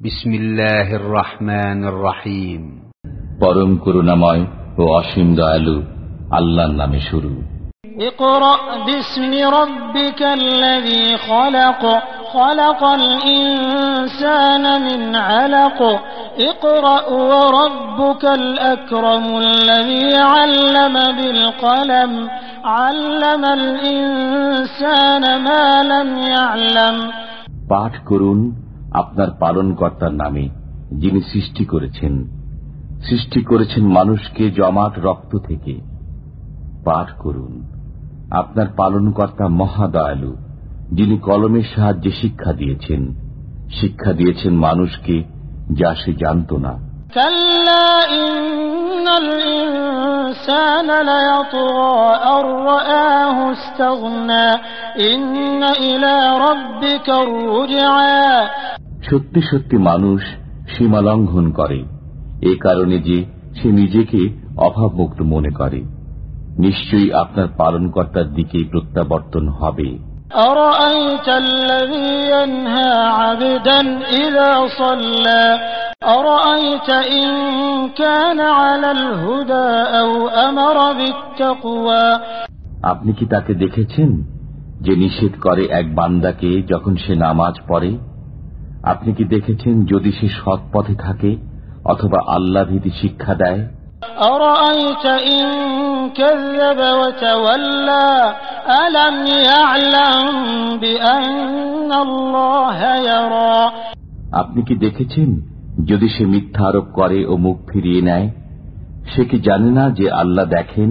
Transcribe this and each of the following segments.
بسم الله الرحمن الرحيم পরম করুণাময় ও অসীম দয়ালু আল্লাহর নামে শুরু اقرأ باسم ربك الذي خلق خلق الإنسان من علق اقرأ وربك الأكرم الذي علم بالقلم علم الإنسان ما لم يعلم পাঠ করুন আপনার পালনকর্তার নামে যিনি সৃষ্টি করেছেন। সৃষ্টি করেছেন মানুষকে জমাট রক্ত থেকে। পাঠ করুন। আপনার পালনকর্তা মহাদয়ালু, যিনি কলমের সাহায্যে শিক্ষা দিয়েছেন। শিক্ষা দিয়েছেন মানুষকে যা সে জানত না। كلا إن الإنسان ليطغى أن رآه استغنى إن إلى ربك الرجعى সত্যি সত্যি মানুষ সীমা লঙ্ঘন করে এ কারণে যে সে নিজেকে অভাবমুক্ত মনে করে নিশ্চয়ই আপনার পালনকর্তার দিকেই প্রত্যাবর্তন হবে أرأيت الذي ينهى عبدا إذا صلى أرأيت إن كان على الهدى أو أمر بالتقوى আপনি কি তাকে দেখেছেন যে নিষেধ করে এক বান্দাকে যখন সে নামাজ পড়ে আপনি কি দেখেছেন যদি সে সৎ পথে থাকে অথবা আল্লাহ ভীতি শিক্ষা দেয়? আপনি কি দেখেছেন যদি সে মিথ্যা আরোপ করে ও মুখ ফিরিয়ে নেয়? সে কি জানে না যে আল্লাহ দেখেন?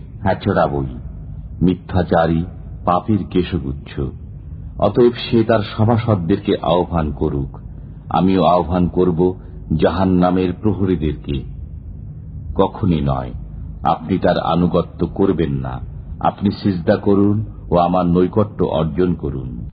হ্যাচড়াবই, মিথ্যাচারী, পাপীর কেশগুচ্ছ। অতএব সে তার সভাসদদেরকে আহ্বান করুক। আমিও আহ্বান করব জাহান নামের প্রহরীদেরকে। কখনই নয়, আপনি তার আনুগত্য করবেন না। আপনি সিজদা করুন ও আমার নৈকট্য অর্জন করুন।